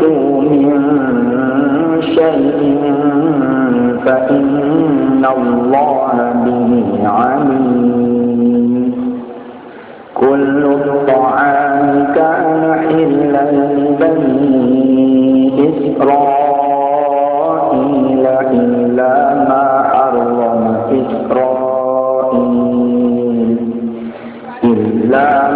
تنفقوا من شيء فإن الله به عليم. كل الطعام كان حلا لبني إسرائيل إلا ما حرم إسرائيل إلا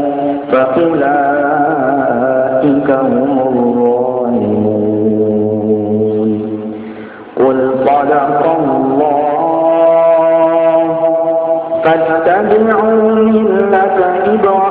فأولئك هم الظالمون قل صدق الله فاتبعوا ملة إبراهيم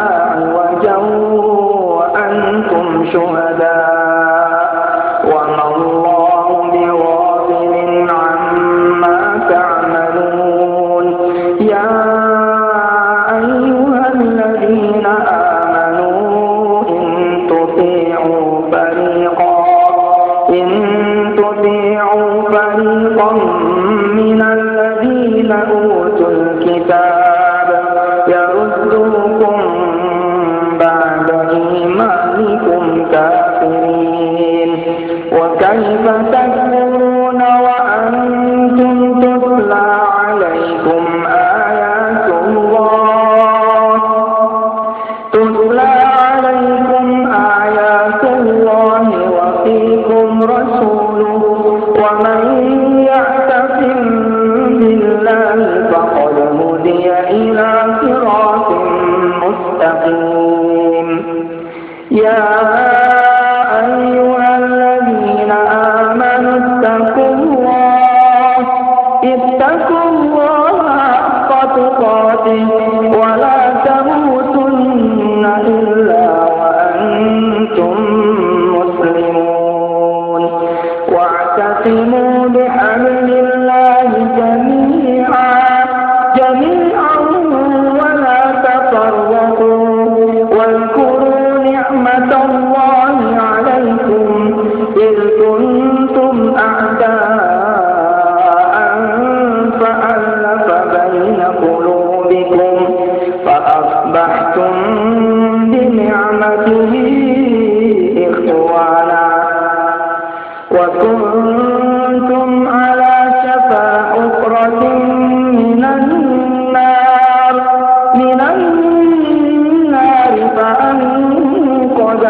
شهداء كافرين وكيف تكفرون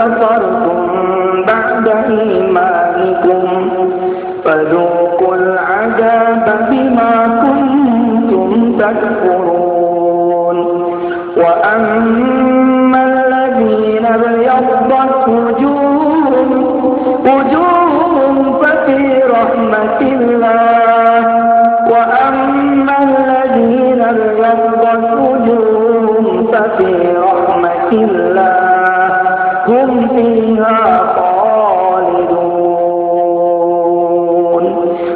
وجوههم أكفرتم بعد إيمانكم فذوقوا العذاب بما كنتم تكفرون. وأما الذين ابيضت وجوههم وجوه رحمة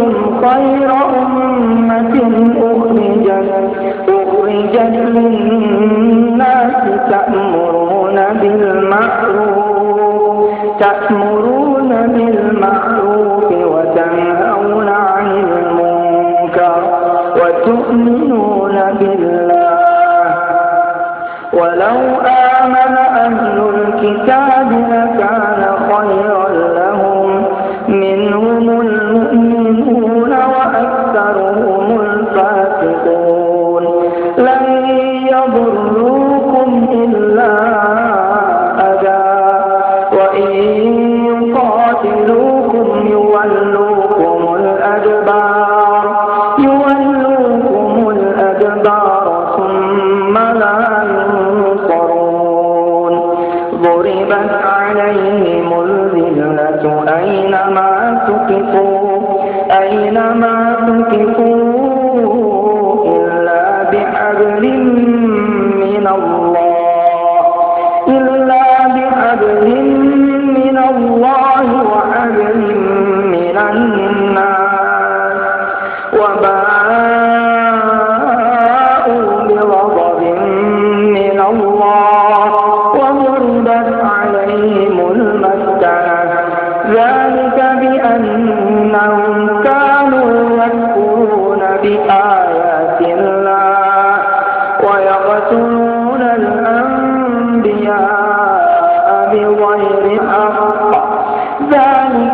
كنتم خير أمة أخرجت أخرجت للناس تأمرون بالمعروف. أينما تكفوا أينما تكفوا إلا بحبل من الله. إلا بحبل من الله وحبل من الناس.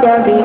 بِالْعَذَابِ